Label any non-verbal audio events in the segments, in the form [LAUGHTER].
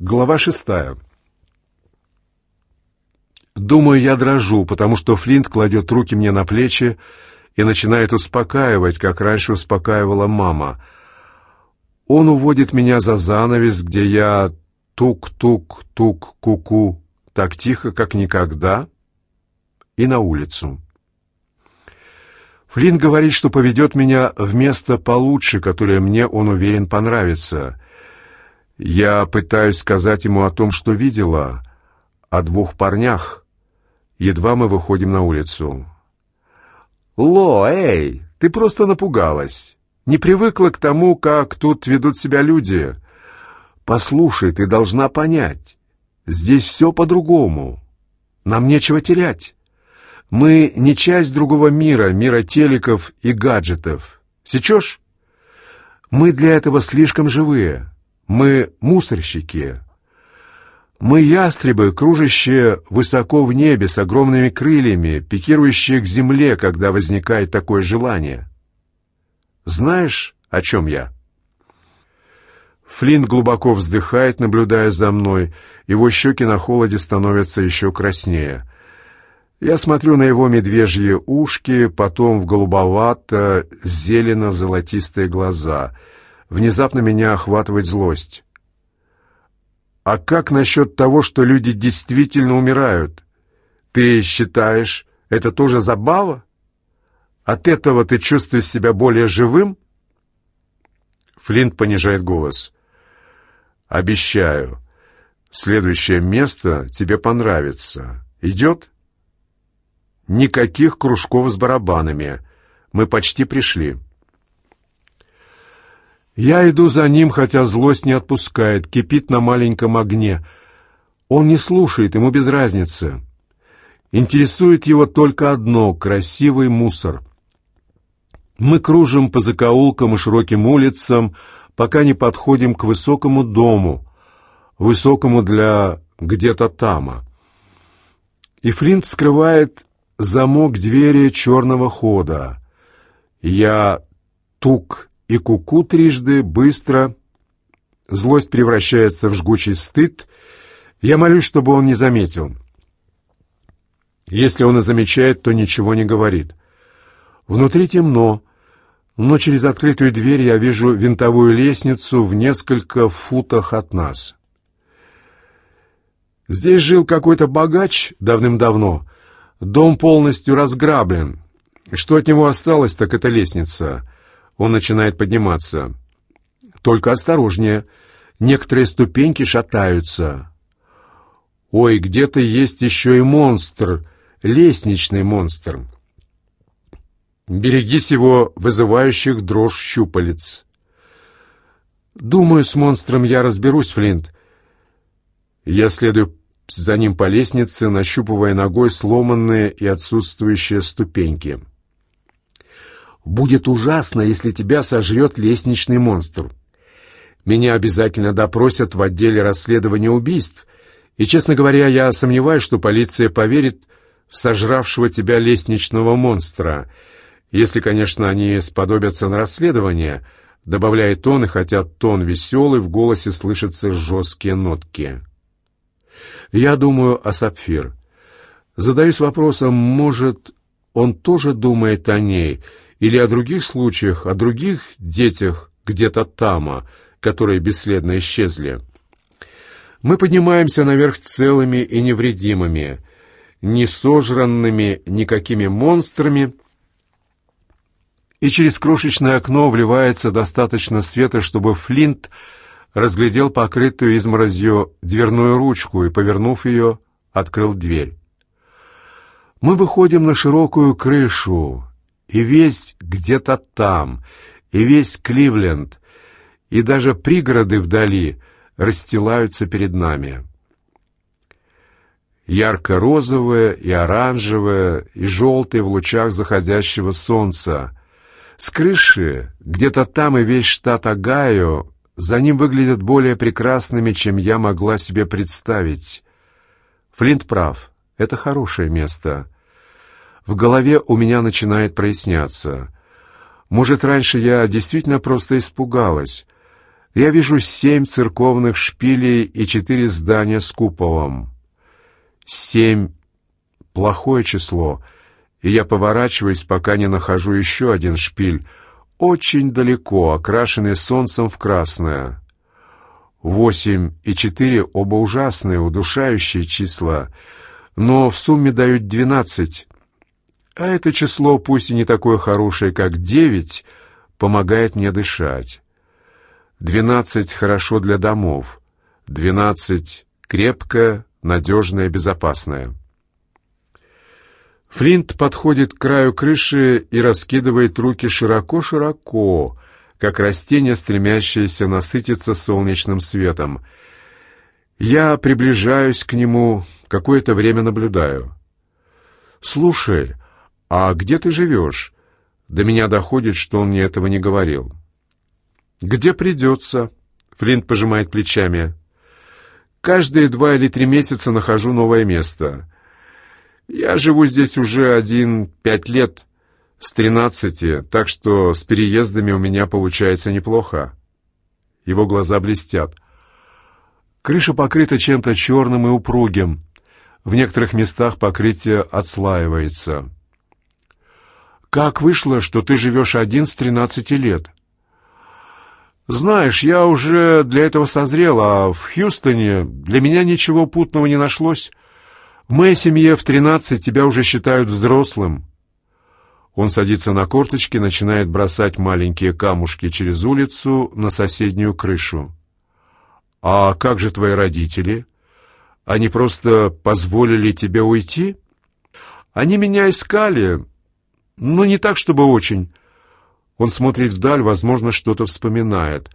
Глава шестая. Думаю, я дрожу, потому что Флинт кладет руки мне на плечи и начинает успокаивать, как раньше успокаивала мама. Он уводит меня за занавес, где я тук-тук-тук-ку-ку, так тихо, как никогда, и на улицу. Флинт говорит, что поведет меня в место получше, которое мне, он уверен, понравится — я пытаюсь сказать ему о том, что видела, о двух парнях. Едва мы выходим на улицу. «Ло, эй, ты просто напугалась. Не привыкла к тому, как тут ведут себя люди. Послушай, ты должна понять. Здесь все по-другому. Нам нечего терять. Мы не часть другого мира, мира телеков и гаджетов. Сечешь? Мы для этого слишком живые». Мы мусорщики. Мы ястребы, кружащие высоко в небе с огромными крыльями, пикирующие к земле, когда возникает такое желание. Знаешь, о чем я?» Флинт глубоко вздыхает, наблюдая за мной. Его щеки на холоде становятся еще краснее. Я смотрю на его медвежьи ушки, потом в голубовато-зелено-золотистые глаза — Внезапно меня охватывает злость. А как насчет того, что люди действительно умирают? Ты считаешь, это тоже забава? От этого ты чувствуешь себя более живым? Флинт понижает голос. Обещаю, следующее место тебе понравится. Идет? Никаких кружков с барабанами. Мы почти пришли. Я иду за ним, хотя злость не отпускает, кипит на маленьком огне. Он не слушает, ему без разницы. Интересует его только одно — красивый мусор. Мы кружим по закоулкам и широким улицам, пока не подходим к высокому дому, высокому для где-то тама. И Флинт скрывает замок двери черного хода. Я тук и куку -ку трижды, быстро. Злость превращается в жгучий стыд. Я молюсь, чтобы он не заметил. Если он и замечает, то ничего не говорит. Внутри темно, но через открытую дверь я вижу винтовую лестницу в несколько футах от нас. Здесь жил какой-то богач давным-давно. Дом полностью разграблен. Что от него осталось, так это лестница — он начинает подниматься. Только осторожнее. Некоторые ступеньки шатаются. Ой, где-то есть еще и монстр, лестничный монстр. Берегись его вызывающих дрожь щупалец. Думаю, с монстром я разберусь, Флинт. Я следую за ним по лестнице, нащупывая ногой сломанные и отсутствующие ступеньки. Будет ужасно, если тебя сожрет лестничный монстр. Меня обязательно допросят в отделе расследования убийств, и, честно говоря, я сомневаюсь, что полиция поверит в сожравшего тебя лестничного монстра, если, конечно, они сподобятся на расследование, добавляет он, и хотя тон веселый, в голосе слышатся жесткие нотки. Я думаю о Сапфир. Задаюсь вопросом, может, он тоже думает о ней — или о других случаях, о других детях где-то тама, которые бесследно исчезли. Мы поднимаемся наверх целыми и невредимыми, не сожранными никакими монстрами, и через крошечное окно вливается достаточно света, чтобы Флинт разглядел покрытую изморозью дверную ручку и, повернув ее, открыл дверь. Мы выходим на широкую крышу, и весь где-то там, и весь Кливленд, и даже пригороды вдали расстилаются перед нами. Ярко-розовое и оранжевое, и желтое в лучах заходящего солнца. С крыши, где-то там и весь штат Огайо, за ним выглядят более прекрасными, чем я могла себе представить. Флинт прав, это хорошее место — в голове у меня начинает проясняться. Может, раньше я действительно просто испугалась. Я вижу семь церковных шпилей и четыре здания с куполом. Семь — плохое число, и я поворачиваюсь, пока не нахожу еще один шпиль, очень далеко, окрашенный солнцем в красное. Восемь и четыре — оба ужасные, удушающие числа, но в сумме дают двенадцать. А это число, пусть и не такое хорошее, как девять, помогает мне дышать. Двенадцать хорошо для домов, двенадцать крепкое, надежное, безопасное. Флинт подходит к краю крыши и раскидывает руки широко-широко, как растение, стремящееся насытиться солнечным светом. Я приближаюсь к нему, какое-то время наблюдаю. «Слушай, а где ты живешь?» До меня доходит, что он мне этого не говорил. «Где придется?» — Флинт пожимает плечами. «Каждые два или три месяца нахожу новое место. Я живу здесь уже один пять лет, с тринадцати, так что с переездами у меня получается неплохо». Его глаза блестят. Крыша покрыта чем-то черным и упругим. В некоторых местах покрытие отслаивается. «Как вышло, что ты живешь один с тринадцати лет?» «Знаешь, я уже для этого созрел, а в Хьюстоне для меня ничего путного не нашлось. В моей семье в тринадцать тебя уже считают взрослым». Он садится на корточки, начинает бросать маленькие камушки через улицу на соседнюю крышу. «А как же твои родители? Они просто позволили тебе уйти?» «Они меня искали, но не так, чтобы очень. Он смотрит вдаль, возможно, что-то вспоминает.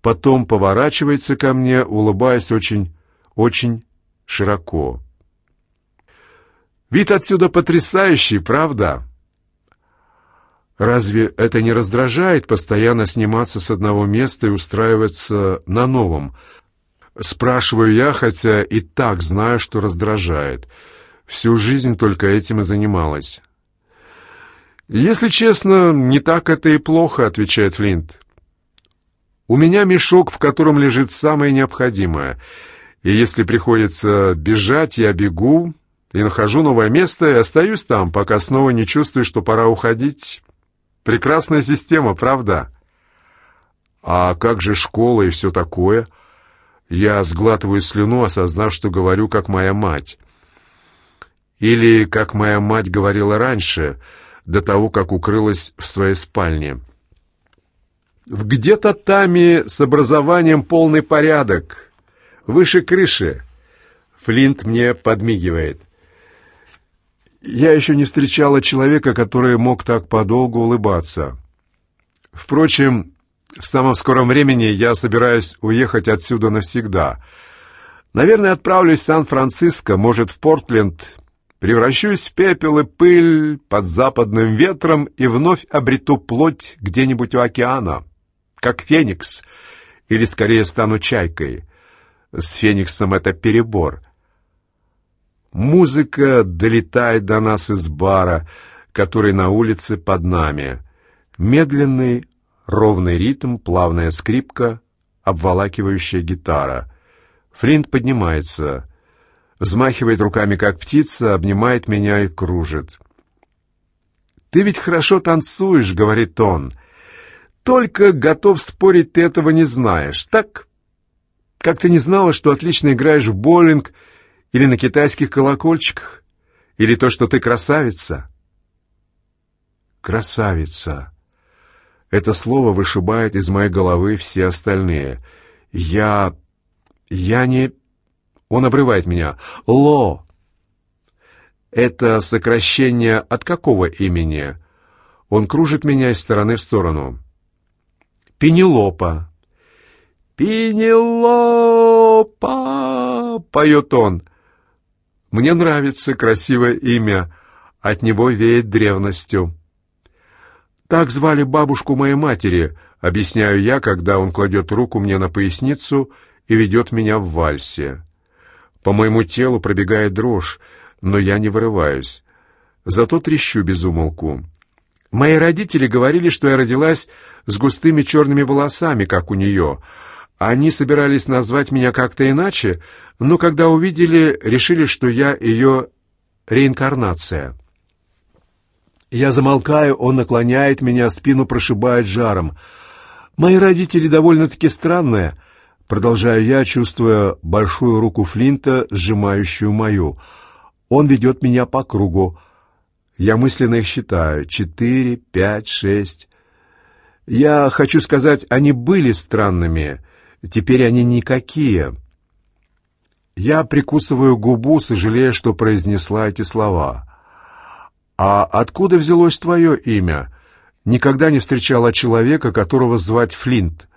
Потом поворачивается ко мне, улыбаясь очень, очень широко. Вид отсюда потрясающий, правда? Разве это не раздражает постоянно сниматься с одного места и устраиваться на новом? Спрашиваю я, хотя и так знаю, что раздражает. Всю жизнь только этим и занималась. «Если честно, не так это и плохо», — отвечает Флинт. «У меня мешок, в котором лежит самое необходимое, и если приходится бежать, я бегу и нахожу новое место и остаюсь там, пока снова не чувствую, что пора уходить. Прекрасная система, правда?» «А как же школа и все такое?» Я сглатываю слюну, осознав, что говорю, как моя мать. Или, как моя мать говорила раньше — до того, как укрылась в своей спальне. В где-то таме с образованием полный порядок. Выше крыши. Флинт мне подмигивает. Я еще не встречала человека, который мог так подолгу улыбаться. Впрочем, в самом скором времени я собираюсь уехать отсюда навсегда. Наверное, отправлюсь в Сан-Франциско, может, в Портленд превращусь в пепел и пыль под западным ветром и вновь обрету плоть где-нибудь у океана, как феникс, или скорее стану чайкой. С фениксом это перебор. Музыка долетает до нас из бара, который на улице под нами. Медленный, ровный ритм, плавная скрипка, обволакивающая гитара. Флинт поднимается — взмахивает руками, как птица, обнимает меня и кружит. «Ты ведь хорошо танцуешь», — говорит он. «Только, готов спорить, ты этого не знаешь, так? Как ты не знала, что отлично играешь в боулинг или на китайских колокольчиках? Или то, что ты красавица?» «Красавица». Это слово вышибает из моей головы все остальные. «Я... я не...» Он обрывает меня. «Ло!» «Это сокращение от какого имени?» Он кружит меня из стороны в сторону. «Пенелопа». «Пенелопа!» — поет он. «Мне нравится красивое имя. От него веет древностью». «Так звали бабушку моей матери», — объясняю я, когда он кладет руку мне на поясницу и ведет меня в вальсе. По моему телу пробегает дрожь, но я не вырываюсь. Зато трещу без умолку. Мои родители говорили, что я родилась с густыми черными волосами, как у нее. Они собирались назвать меня как-то иначе, но когда увидели, решили, что я ее реинкарнация. Я замолкаю, он наклоняет меня, спину прошибает жаром. Мои родители довольно-таки странные, продолжаю я, чувствуя большую руку Флинта, сжимающую мою. Он ведет меня по кругу. Я мысленно их считаю. Четыре, пять, шесть. Я хочу сказать, они были странными. Теперь они никакие. Я прикусываю губу, сожалея, что произнесла эти слова. «А откуда взялось твое имя? Никогда не встречала человека, которого звать Флинт».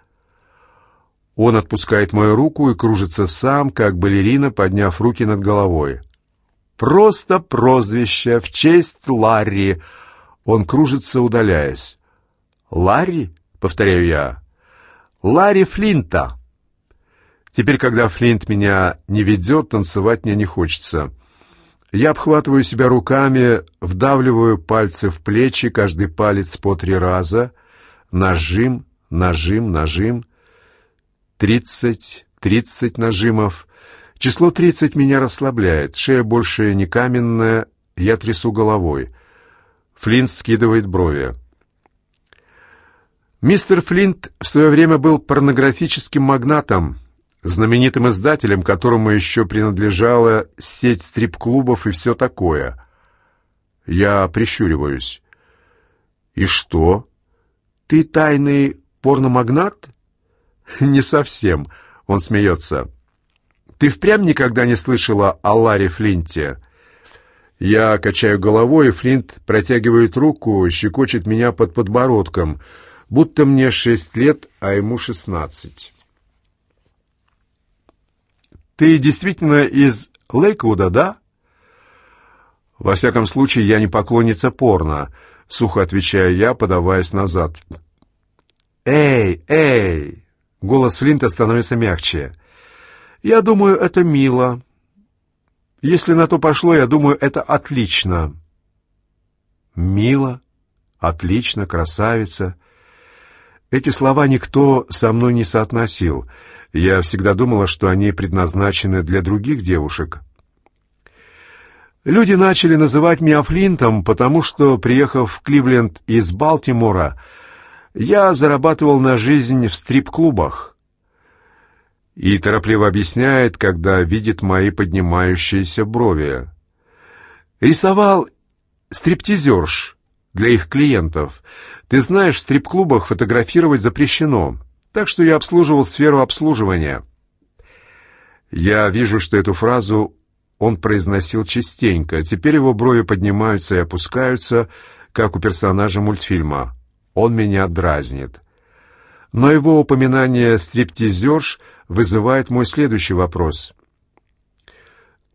Он отпускает мою руку и кружится сам, как балерина, подняв руки над головой. «Просто прозвище в честь Ларри». Он кружится, удаляясь. «Ларри?» — повторяю я. «Ларри Флинта». Теперь, когда Флинт меня не ведет, танцевать мне не хочется. Я обхватываю себя руками, вдавливаю пальцы в плечи, каждый палец по три раза. Нажим, нажим, нажим. Тридцать, тридцать нажимов. Число тридцать меня расслабляет. Шея больше не каменная, я трясу головой. Флинт скидывает брови. Мистер Флинт в свое время был порнографическим магнатом, знаменитым издателем, которому еще принадлежала сеть стрип-клубов и все такое. Я прищуриваюсь. «И что? Ты тайный порномагнат?» [LAUGHS] «Не совсем», — он смеется. «Ты впрямь никогда не слышала о Ларе Флинте?» Я качаю головой, и Флинт протягивает руку, щекочет меня под подбородком, будто мне шесть лет, а ему шестнадцать. «Ты действительно из Лейквуда, да?» «Во всяком случае, я не поклонница порно», — сухо отвечаю я, подаваясь назад. «Эй, эй!» — голос Флинта становится мягче. «Я думаю, это мило. Если на то пошло, я думаю, это отлично». «Мило? Отлично, красавица». Эти слова никто со мной не соотносил — я всегда думала, что они предназначены для других девушек. Люди начали называть меня Флинтом, потому что, приехав в Кливленд из Балтимора, я зарабатывал на жизнь в стрип-клубах. И торопливо объясняет, когда видит мои поднимающиеся брови. Рисовал стриптизерш для их клиентов. Ты знаешь, в стрип-клубах фотографировать запрещено так что я обслуживал сферу обслуживания. Я вижу, что эту фразу он произносил частенько. Теперь его брови поднимаются и опускаются, как у персонажа мультфильма. Он меня дразнит. Но его упоминание «стриптизерш» вызывает мой следующий вопрос.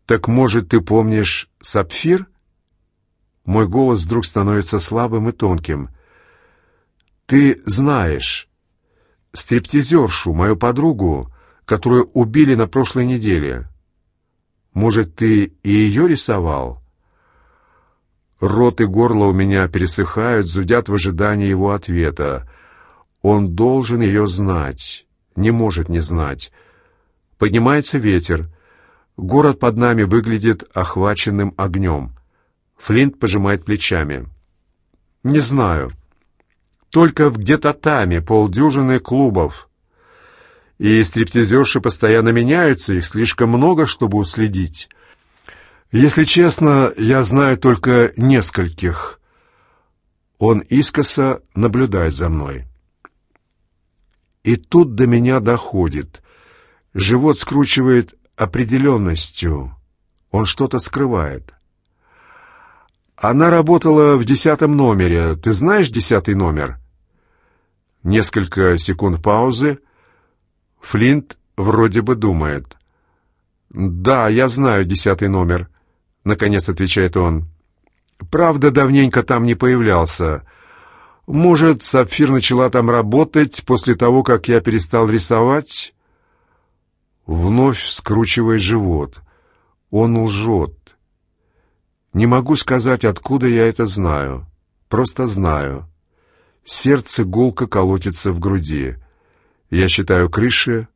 «Так, может, ты помнишь Сапфир?» Мой голос вдруг становится слабым и тонким. «Ты знаешь...» стриптизершу, мою подругу, которую убили на прошлой неделе. Может, ты и ее рисовал?» Рот и горло у меня пересыхают, зудят в ожидании его ответа. Он должен ее знать, не может не знать. Поднимается ветер. Город под нами выглядит охваченным огнем. Флинт пожимает плечами. «Не знаю». Только в где-то полдюжины клубов. И стриптизерши постоянно меняются, их слишком много, чтобы уследить. Если честно, я знаю только нескольких. Он искоса наблюдает за мной. И тут до меня доходит. Живот скручивает определенностью. Он что-то скрывает. Она работала в десятом номере. Ты знаешь десятый номер? Несколько секунд паузы. Флинт вроде бы думает. «Да, я знаю десятый номер», — наконец отвечает он. «Правда, давненько там не появлялся. Может, Сапфир начала там работать после того, как я перестал рисовать?» Вновь скручивает живот. Он лжет. Не могу сказать, откуда я это знаю. просто знаю. Сердце гулко колотится в груди. Я считаю крыши,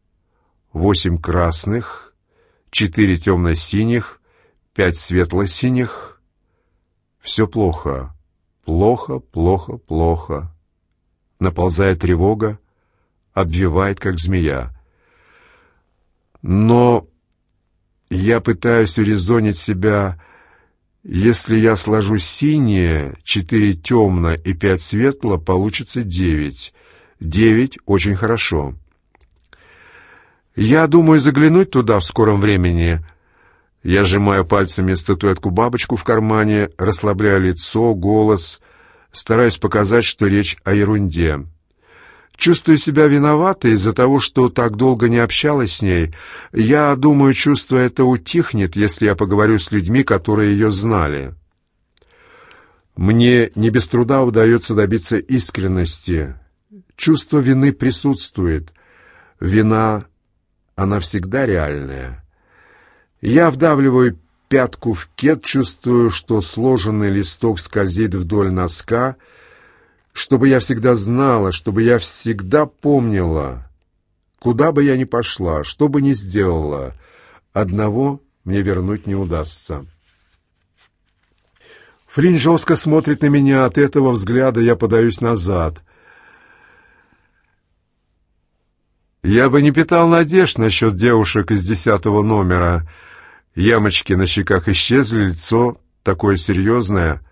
восемь красных, четыре темно-синих, пять светло-синих. Все плохо. Плохо, плохо, плохо. Наползает тревога, обвивает, как змея. Но я пытаюсь урезонить себя, если я сложу синее, четыре темно и пять светло, получится девять. Девять очень хорошо. Я думаю заглянуть туда в скором времени. Я сжимаю пальцами статуэтку-бабочку в кармане, расслабляю лицо, голос, стараюсь показать, что речь о ерунде. Чувствую себя виноватой из-за того, что так долго не общалась с ней. Я думаю, чувство это утихнет, если я поговорю с людьми, которые ее знали. Мне не без труда удается добиться искренности. Чувство вины присутствует. Вина, она всегда реальная. Я вдавливаю пятку в кет, чувствую, что сложенный листок скользит вдоль носка — чтобы я всегда знала, чтобы я всегда помнила, куда бы я ни пошла, что бы ни сделала, одного мне вернуть не удастся. Флинн жестко смотрит на меня, от этого взгляда я подаюсь назад. Я бы не питал надежд насчет девушек из десятого номера. Ямочки на щеках исчезли, лицо такое серьезное —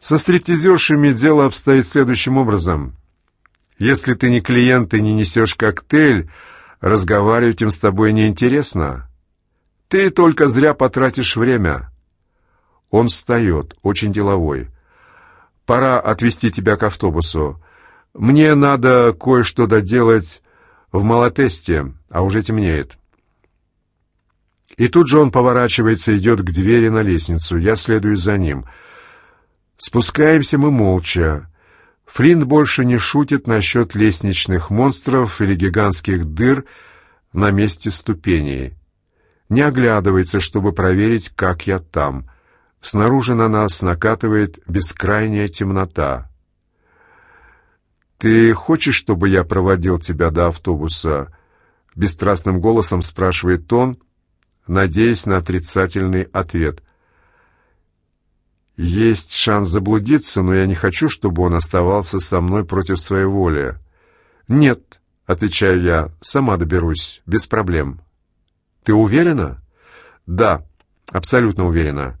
со стриптизершами дело обстоит следующим образом. Если ты не клиент и не несешь коктейль, разговаривать им с тобой неинтересно. Ты только зря потратишь время. Он встает, очень деловой. Пора отвезти тебя к автобусу. Мне надо кое-что доделать в Малотесте, а уже темнеет. И тут же он поворачивается и идет к двери на лестницу. Я следую за ним — Спускаемся мы молча. Флинт больше не шутит насчет лестничных монстров или гигантских дыр на месте ступеней. Не оглядывается, чтобы проверить, как я там. Снаружи на нас накатывает бескрайняя темнота. «Ты хочешь, чтобы я проводил тебя до автобуса?» Бесстрастным голосом спрашивает он, надеясь на отрицательный ответ. Есть шанс заблудиться, но я не хочу, чтобы он оставался со мной против своей воли. Нет, отвечаю я, сама доберусь, без проблем. Ты уверена? Да, абсолютно уверена.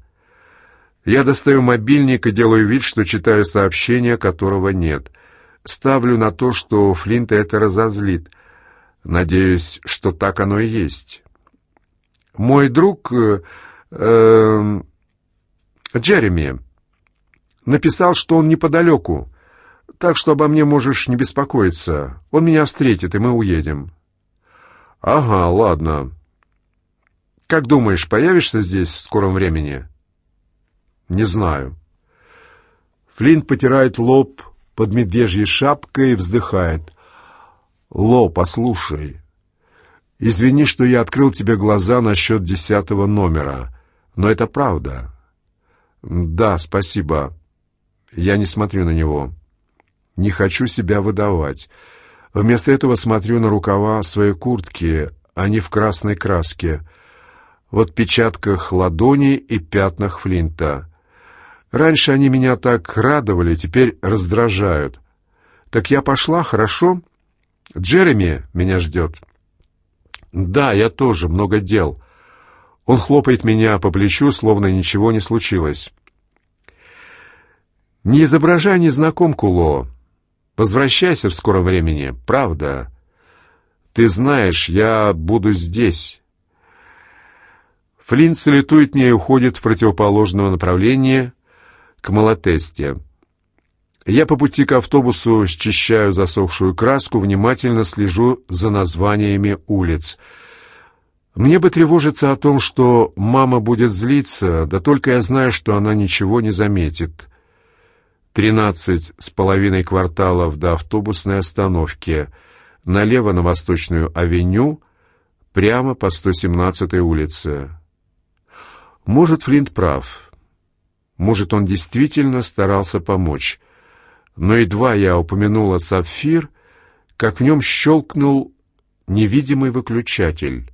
Я достаю мобильник и делаю вид, что читаю сообщение, которого нет. Ставлю на то, что Флинта это разозлит. Надеюсь, что так оно и есть. Мой друг... Э, э, Джереми написал, что он неподалеку, так что обо мне можешь не беспокоиться. Он меня встретит, и мы уедем». «Ага, ладно. Как думаешь, появишься здесь в скором времени?» «Не знаю». Флинт потирает лоб под медвежьей шапкой и вздыхает. «Ло, послушай, извини, что я открыл тебе глаза насчет десятого номера, но это правда. «Да, спасибо. Я не смотрю на него. Не хочу себя выдавать. Вместо этого смотрю на рукава своей куртки, они в красной краске, в отпечатках ладони и пятнах Флинта. Раньше они меня так радовали, теперь раздражают. Так я пошла, хорошо? Джереми меня ждет». «Да, я тоже, много дел». Он хлопает меня по плечу, словно ничего не случилось. «Не изображай незнакомку, Ло. Возвращайся в скором времени, правда. Ты знаешь, я буду здесь». Флинт салютует мне и уходит в противоположное направление, к Малотесте. Я по пути к автобусу счищаю засохшую краску, внимательно слежу за названиями улиц — мне бы тревожиться о том, что мама будет злиться, да только я знаю, что она ничего не заметит. Тринадцать с половиной кварталов до автобусной остановки, налево на Восточную авеню, прямо по 117-й улице. Может, Флинт прав. Может, он действительно старался помочь. Но едва я упомянула сапфир, как в нем щелкнул невидимый выключатель.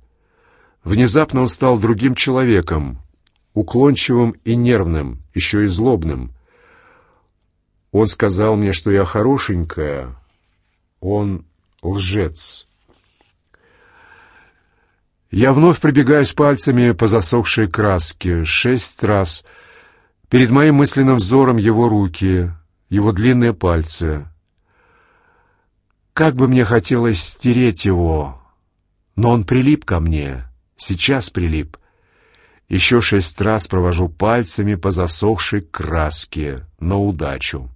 Внезапно он стал другим человеком, уклончивым и нервным, еще и злобным. Он сказал мне, что я хорошенькая. Он лжец. Я вновь пробегаюсь пальцами по засохшей краске. Шесть раз. Перед моим мысленным взором его руки, его длинные пальцы. Как бы мне хотелось стереть его, но он прилип ко мне, сейчас прилип. Еще шесть раз провожу пальцами по засохшей краске на удачу.